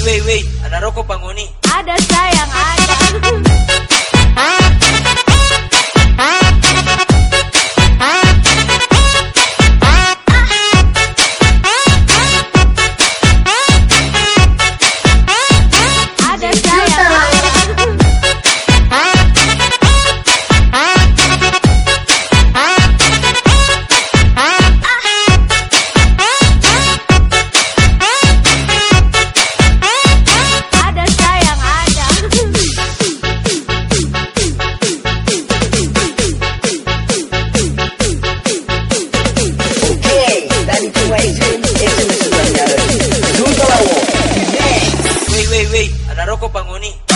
Wei wei wei, ada rokok pangoni. Ada sayang. Ada wei, ada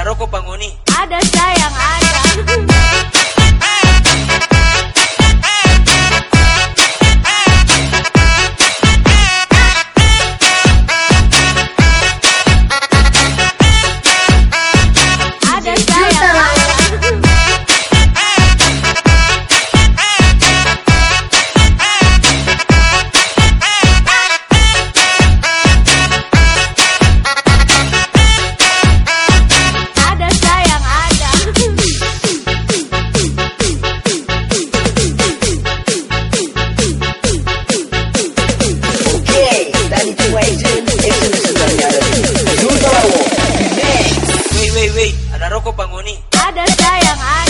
ada rokok pangoni. Ada sayang. Ada rokok bang Uni. Ada sayang, ada.